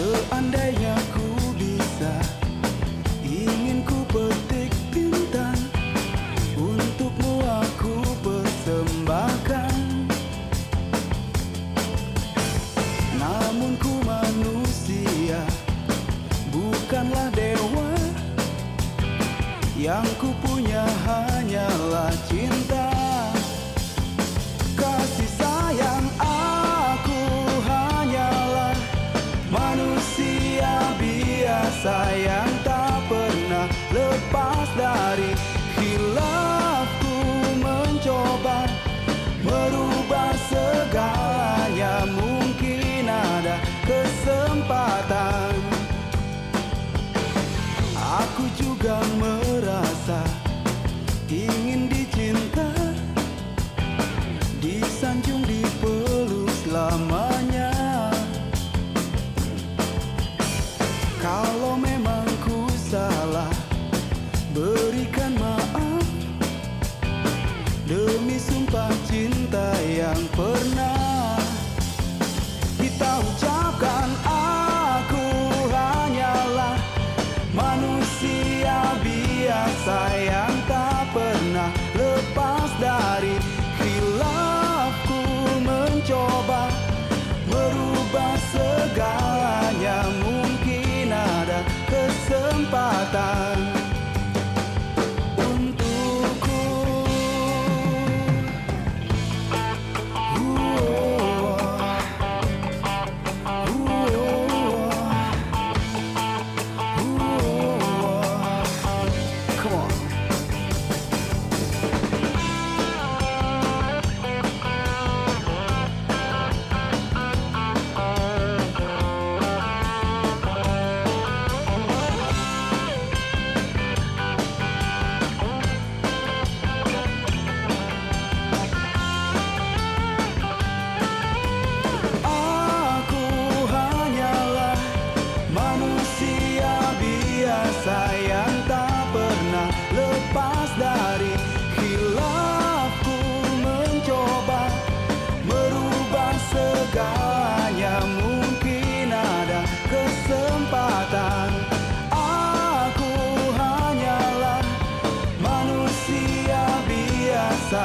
Seandainya ku bisa Ingin ku petik bintang Untukmu aku persembahkan. Namun ku manusia Bukanlah dewa. Yang ku punya hanyalah cinta. Manusia biasa yang tak pernah lepas dari hilafku mencoba Merubah segalanya mungkin ada kesempatan. Aku juga Kalau memang ku salah Berikan maaf. Demi sumpah matar. sayang tak pernah lepas dari hilafku mencoba merubah segalanya mungkin ada kesempatan. Aku hanyalah manusia biasa